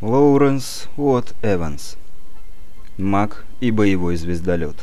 Лоуренс Уотт Эванс. Маг и боевой звездолет.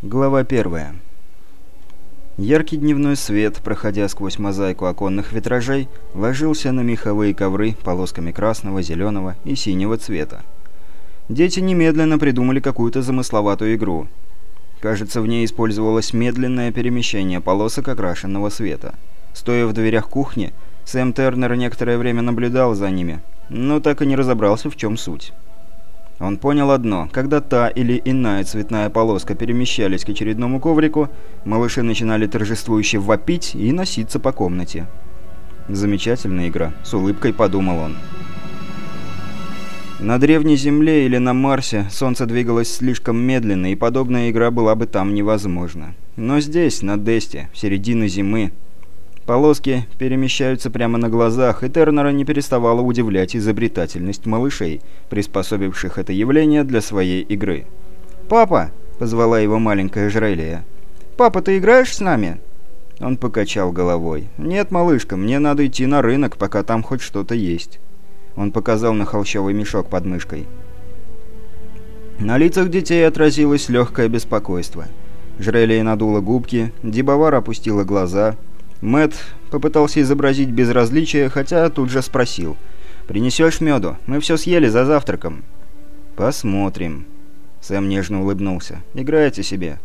Глава 1. Яркий дневной свет, проходя сквозь мозаику оконных витражей, ложился на меховые ковры полосками красного, зеленого и синего цвета. Дети немедленно придумали какую-то замысловатую игру. Кажется, в ней использовалось медленное перемещение полосок окрашенного света. Стоя в дверях кухни, Сэм Тернер некоторое время наблюдал за ними, но так и не разобрался, в чем суть. Он понял одно. Когда та или иная цветная полоска перемещались к очередному коврику, малыши начинали торжествующе вопить и носиться по комнате. «Замечательная игра», — с улыбкой подумал он. На древней Земле или на Марсе Солнце двигалось слишком медленно, и подобная игра была бы там невозможна. Но здесь, на Десте, в середине зимы, Полоски перемещаются прямо на глазах, и Тернера не переставала удивлять изобретательность малышей, приспособивших это явление для своей игры. «Папа!» — позвала его маленькая Жрелия. «Папа, ты играешь с нами?» Он покачал головой. «Нет, малышка, мне надо идти на рынок, пока там хоть что-то есть». Он показал на холщовый мешок под мышкой. На лицах детей отразилось легкое беспокойство. Жрелия надула губки, Дибовар опустила глаза — Мэт попытался изобразить безразличие, хотя тут же спросил. «Принесешь меду? Мы все съели за завтраком». «Посмотрим». Сэм нежно улыбнулся. «Играйте себе.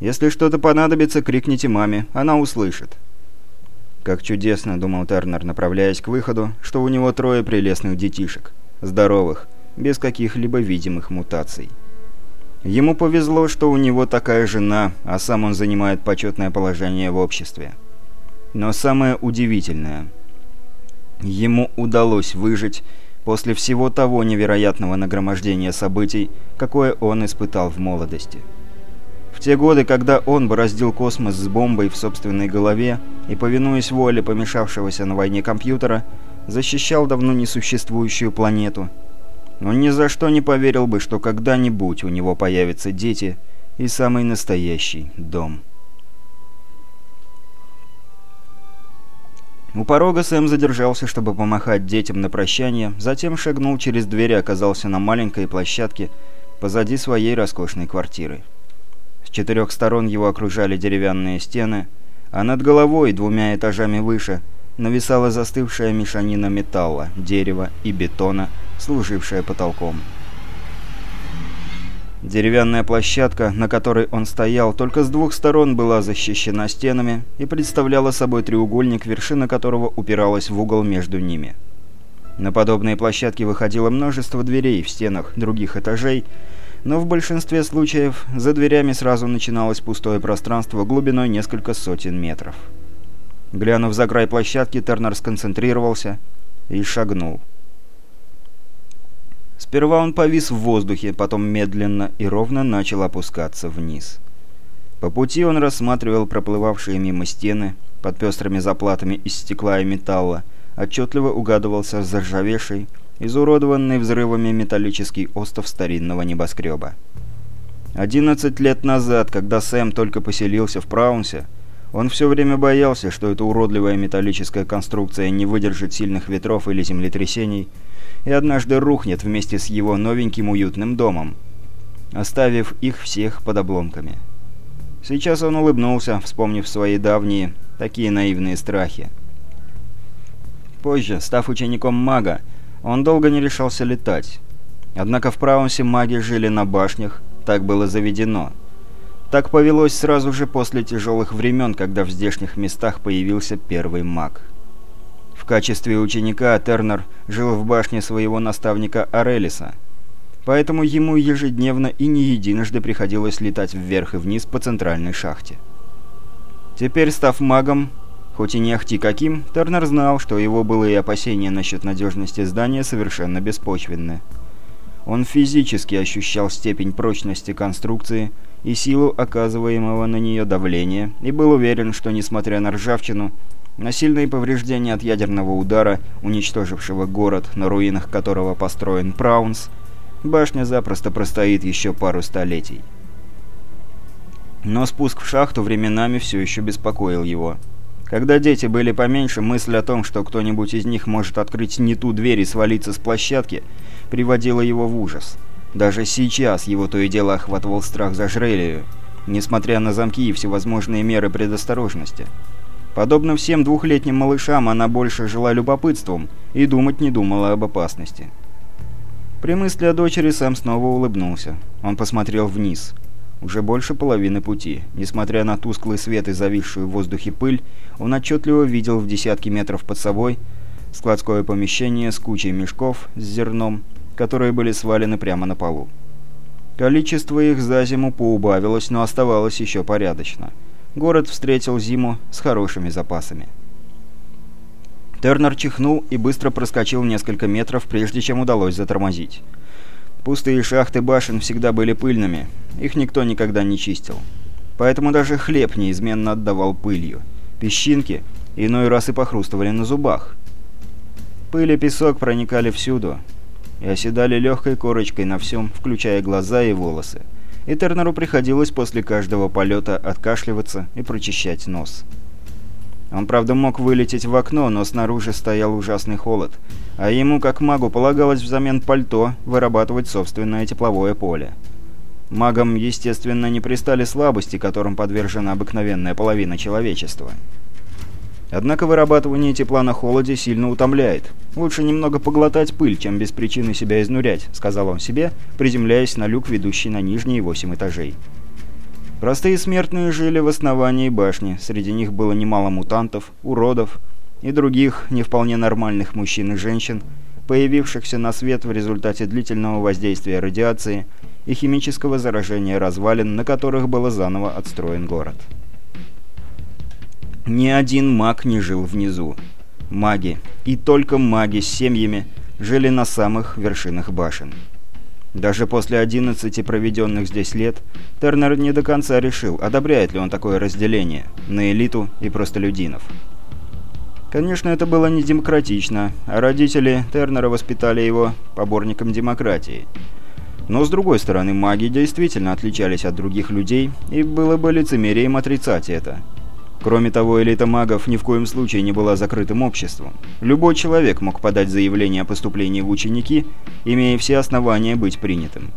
Если что-то понадобится, крикните маме, она услышит». Как чудесно, думал Тернер, направляясь к выходу, что у него трое прелестных детишек. Здоровых, без каких-либо видимых мутаций. Ему повезло, что у него такая жена, а сам он занимает почетное положение в обществе. Но самое удивительное, ему удалось выжить после всего того невероятного нагромождения событий, какое он испытал в молодости. В те годы, когда он бороздил космос с бомбой в собственной голове и, повинуясь воле помешавшегося на войне компьютера, защищал давно несуществующую планету, он ни за что не поверил бы, что когда-нибудь у него появятся дети и самый настоящий дом. У порога Сэм задержался, чтобы помахать детям на прощание, затем шагнул через дверь и оказался на маленькой площадке позади своей роскошной квартиры. С четырех сторон его окружали деревянные стены, а над головой, двумя этажами выше, нависала застывшая мешанина металла, дерева и бетона, служившая потолком. Деревянная площадка, на которой он стоял, только с двух сторон была защищена стенами и представляла собой треугольник, вершина которого упиралась в угол между ними. На подобные площадки выходило множество дверей в стенах других этажей, но в большинстве случаев за дверями сразу начиналось пустое пространство глубиной несколько сотен метров. Глянув за край площадки, Тернер сконцентрировался и шагнул. Сперва он повис в воздухе, потом медленно и ровно начал опускаться вниз. По пути он рассматривал проплывавшие мимо стены, под пестрыми заплатами из стекла и металла, отчетливо угадывался заржавевший, изуродованный взрывами металлический остов старинного небоскреба. Одиннадцать лет назад, когда Сэм только поселился в Праунсе, он все время боялся, что эта уродливая металлическая конструкция не выдержит сильных ветров или землетрясений, и однажды рухнет вместе с его новеньким уютным домом, оставив их всех под обломками. Сейчас он улыбнулся, вспомнив свои давние, такие наивные страхи. Позже, став учеником мага, он долго не решался летать. Однако в Праунсе маги жили на башнях, так было заведено. Так повелось сразу же после тяжелых времен, когда в здешних местах появился первый маг. В качестве ученика Тернер жил в башне своего наставника Арелиса, поэтому ему ежедневно и не единожды приходилось летать вверх и вниз по центральной шахте. Теперь, став магом, хоть и не ахти каким, Тернер знал, что его былые опасения насчет надежности здания совершенно беспочвенны. Он физически ощущал степень прочности конструкции и силу оказываемого на нее давления, и был уверен, что, несмотря на ржавчину, на сильные повреждения от ядерного удара, уничтожившего город, на руинах которого построен Праунс, башня запросто простоит еще пару столетий. Но спуск в шахту временами все еще беспокоил его. Когда дети были поменьше, мысль о том, что кто-нибудь из них может открыть не ту дверь и свалиться с площадки, приводила его в ужас. Даже сейчас его то и дело охватывал страх за Жрелию, несмотря на замки и всевозможные меры предосторожности. Подобно всем двухлетним малышам, она больше жила любопытством и думать не думала об опасности. При мысли о дочери Сэм снова улыбнулся. Он посмотрел вниз. Уже больше половины пути. Несмотря на тусклый свет и зависшую в воздухе пыль, он отчетливо видел в десятки метров под собой складское помещение с кучей мешков с зерном, которые были свалены прямо на полу. Количество их за зиму поубавилось, но оставалось еще порядочно. Город встретил зиму с хорошими запасами. Тернер чихнул и быстро проскочил несколько метров, прежде чем удалось затормозить. Пустые шахты башен всегда были пыльными, их никто никогда не чистил. Поэтому даже хлеб неизменно отдавал пылью. Песчинки иной раз и похрустывали на зубах. Пыль и песок проникали всюду и оседали легкой корочкой на всем, включая глаза и волосы. И Тернеру приходилось после каждого полета откашливаться и прочищать нос. Он, правда, мог вылететь в окно, но снаружи стоял ужасный холод, а ему, как магу, полагалось взамен пальто вырабатывать собственное тепловое поле. Магам, естественно, не пристали слабости, которым подвержена обыкновенная половина человечества. Однако вырабатывание тепла на холоде сильно утомляет. «Лучше немного поглотать пыль, чем без причины себя изнурять», — сказал он себе, приземляясь на люк, ведущий на нижние восемь этажей. Простые смертные жили в основании башни, среди них было немало мутантов, уродов и других не вполне нормальных мужчин и женщин, появившихся на свет в результате длительного воздействия радиации и химического заражения развалин, на которых был заново отстроен город. Ни один маг не жил внизу. Маги, и только маги с семьями, жили на самых вершинах башен. Даже после 11 проведенных здесь лет, Тернер не до конца решил, одобряет ли он такое разделение на элиту и простолюдинов. Конечно, это было не демократично, а родители Тернера воспитали его поборником демократии. Но с другой стороны, маги действительно отличались от других людей, и было бы лицемерием отрицать это. Кроме того, элита магов ни в коем случае не была закрытым обществом. Любой человек мог подать заявление о поступлении в ученики, имея все основания быть принятым.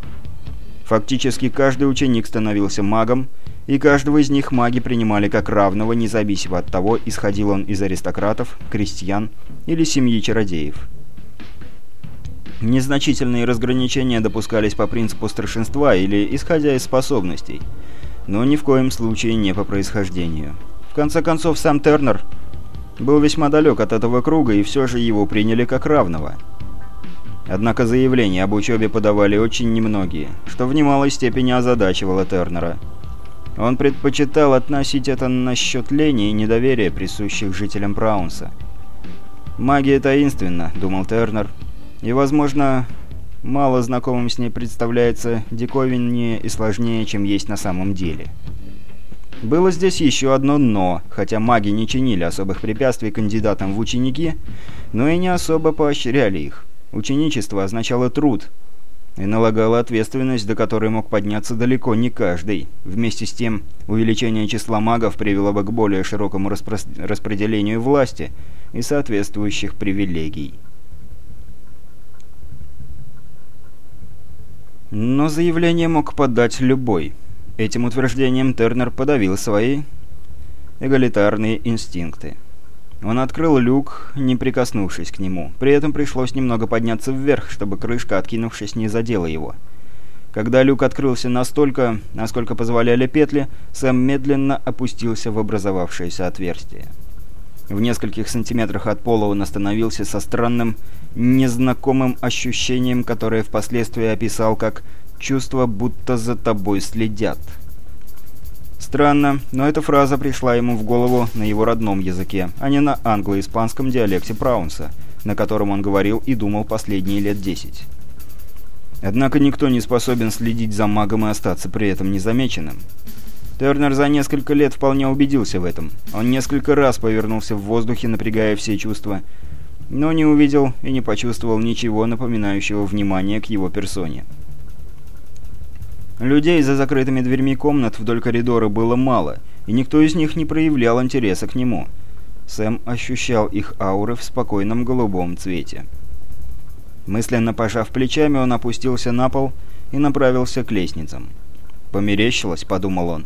Фактически каждый ученик становился магом, и каждого из них маги принимали как равного, независимо от того, исходил он из аристократов, крестьян или семьи чародеев. Незначительные разграничения допускались по принципу старшинства или исходя из способностей, но ни в коем случае не по происхождению. В конце концов, сам Тернер был весьма далек от этого круга, и все же его приняли как равного. Однако заявления об учебе подавали очень немногие, что в немалой степени озадачивало Тернера. Он предпочитал относить это на счет лени и недоверия, присущих жителям Праунса. «Магия таинственна», — думал Тернер, — «и, возможно, мало знакомым с ней представляется диковиннее и сложнее, чем есть на самом деле». Было здесь еще одно «но», хотя маги не чинили особых препятствий кандидатам в ученики, но и не особо поощряли их. Ученичество означало труд и налагало ответственность, до которой мог подняться далеко не каждый. Вместе с тем, увеличение числа магов привело бы к более широкому распро распределению власти и соответствующих привилегий. Но заявление мог подать любой – Этим утверждением Тернер подавил свои эгалитарные инстинкты. Он открыл люк, не прикоснувшись к нему. При этом пришлось немного подняться вверх, чтобы крышка, откинувшись, не задела его. Когда люк открылся настолько, насколько позволяли петли, Сэм медленно опустился в образовавшееся отверстие. В нескольких сантиметрах от пола он остановился со странным, незнакомым ощущением, которое впоследствии описал как чувство, будто за тобой следят. Странно, но эта фраза пришла ему в голову на его родном языке, а не на англо-испанском диалекте Праунса, на котором он говорил и думал последние лет десять. Однако никто не способен следить за магом и остаться при этом незамеченным. Тернер за несколько лет вполне убедился в этом. Он несколько раз повернулся в воздухе, напрягая все чувства, но не увидел и не почувствовал ничего напоминающего внимание к его персоне. Людей за закрытыми дверьми комнат вдоль коридора было мало, и никто из них не проявлял интереса к нему. Сэм ощущал их ауры в спокойном голубом цвете. Мысленно пожав плечами, он опустился на пол и направился к лестницам. «Померещилось», — подумал он.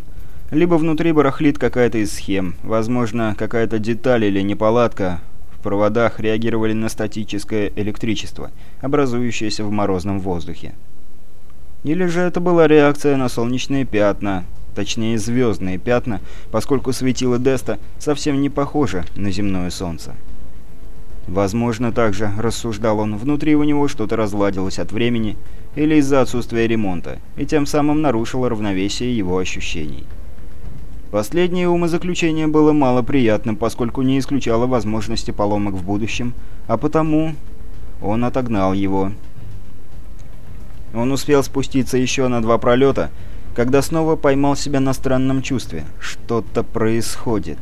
«Либо внутри барахлит какая-то из схем, возможно, какая-то деталь или неполадка в проводах реагировали на статическое электричество, образующееся в морозном воздухе. Или же это была реакция на солнечные пятна, точнее звездные пятна, поскольку светило Деста совсем не похоже на земное солнце. Возможно, также, рассуждал он, внутри у него что-то разладилось от времени или из-за отсутствия ремонта, и тем самым нарушило равновесие его ощущений. Последнее умозаключение было малоприятным, поскольку не исключало возможности поломок в будущем, а потому он отогнал его. Он успел спуститься еще на два пролета, когда снова поймал себя на странном чувстве. Что-то происходит.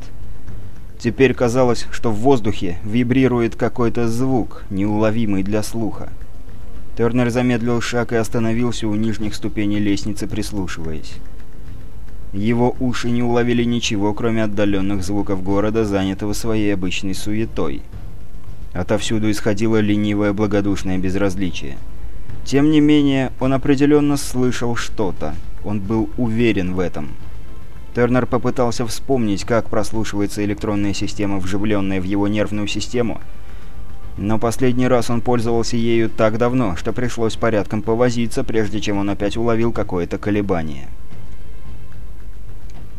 Теперь казалось, что в воздухе вибрирует какой-то звук, неуловимый для слуха. Тернер замедлил шаг и остановился у нижних ступеней лестницы, прислушиваясь. Его уши не уловили ничего, кроме отдаленных звуков города, занятого своей обычной суетой. Отовсюду исходило ленивое благодушное безразличие. Тем не менее, он определенно слышал что-то. Он был уверен в этом. Тернер попытался вспомнить, как прослушивается электронная система, вживленная в его нервную систему, но последний раз он пользовался ею так давно, что пришлось порядком повозиться, прежде чем он опять уловил какое-то колебание.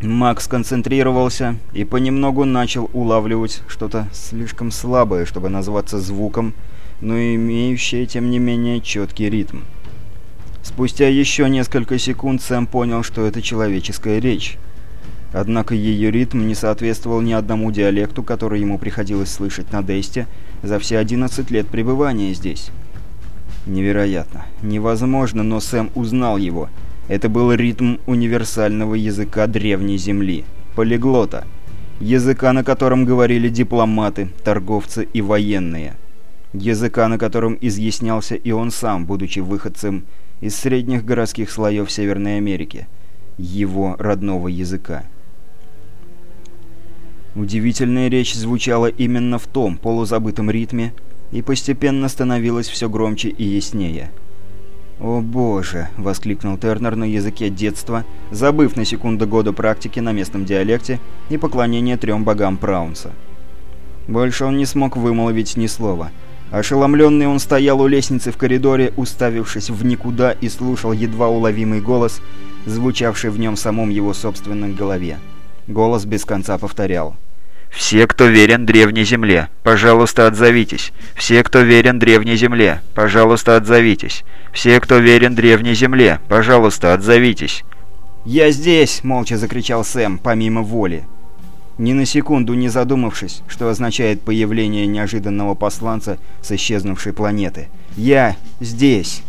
Макс концентрировался и понемногу начал улавливать что-то слишком слабое, чтобы назваться звуком, но имеющее, тем не менее, четкий ритм. Спустя еще несколько секунд Сэм понял, что это человеческая речь. Однако ее ритм не соответствовал ни одному диалекту, который ему приходилось слышать на Дейсте за все 11 лет пребывания здесь. Невероятно. Невозможно, но Сэм узнал его. Это был ритм универсального языка Древней Земли. Полиглота. Языка, на котором говорили дипломаты, торговцы и военные. Языка, на котором изъяснялся и он сам, будучи выходцем из средних городских слоев Северной Америки. Его родного языка. Удивительная речь звучала именно в том полузабытом ритме и постепенно становилась все громче и яснее. «О боже!» — воскликнул Тернер на языке детства, забыв на секунду года практики на местном диалекте и поклонение трем богам Праунса. Больше он не смог вымолвить ни слова. Ошеломленный он стоял у лестницы в коридоре, уставившись в никуда и слушал едва уловимый голос, звучавший в нем самом его собственной голове. Голос без конца повторял. «Все, кто верен древней земле, пожалуйста, отзовитесь. Все, кто верен древней земле, пожалуйста, отзовитесь. Все, кто верен древней земле, пожалуйста, отзовитесь». «Я здесь!» — молча закричал Сэм, помимо воли. Ни на секунду не задумавшись, что означает появление неожиданного посланца с исчезнувшей планеты. «Я здесь!»